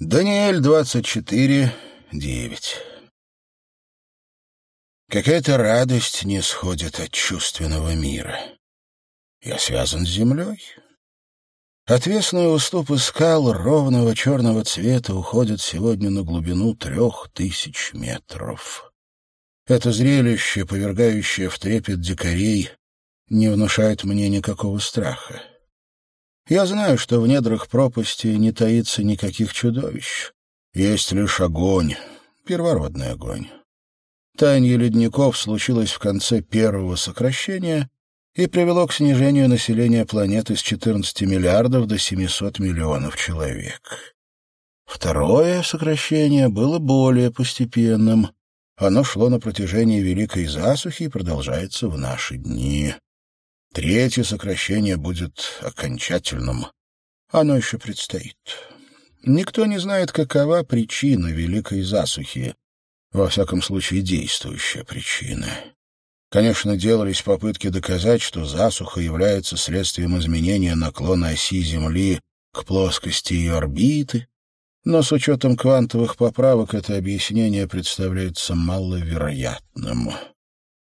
Даниэль 24, 9. Какая-то радость не сходит от чувственного мира. Я связан с землей. Отвесные уступы скал ровного черного цвета уходят сегодня на глубину трех тысяч метров. Это зрелище, повергающее в трепет дикарей, не внушает мне никакого страха. Я знаю, что в недрах пропасти не таится никаких чудовищ. Есть лишь огонь, первородный огонь. Таяние ледников случилось в конце первого сокращения и привело к снижению населения планеты с 14 миллиардов до 700 миллионов человек. Второе сокращение было более постепенным. Оно шло на протяжении Великой Засухи и продолжается в наши дни. Третье сокращение будет окончательным. Оно еще предстоит. Никто не знает, какова причина великой засухи, во всяком случае действующая причина. Конечно, делались попытки доказать, что засуха является следствием изменения наклона оси Земли к плоскости ее орбиты, но с учетом квантовых поправок это объяснение представляется маловероятным.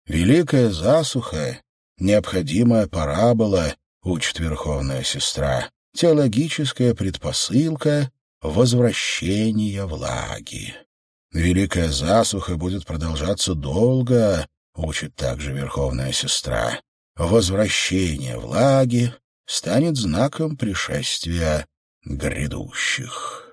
Великая засуха Необходимая парабола, учит Верховная Сестра, теологическая предпосылка возвращения влаги. Великая засуха будет продолжаться долго, учит также Верховная Сестра. Возвращение влаги станет знаком пришествия грядущих.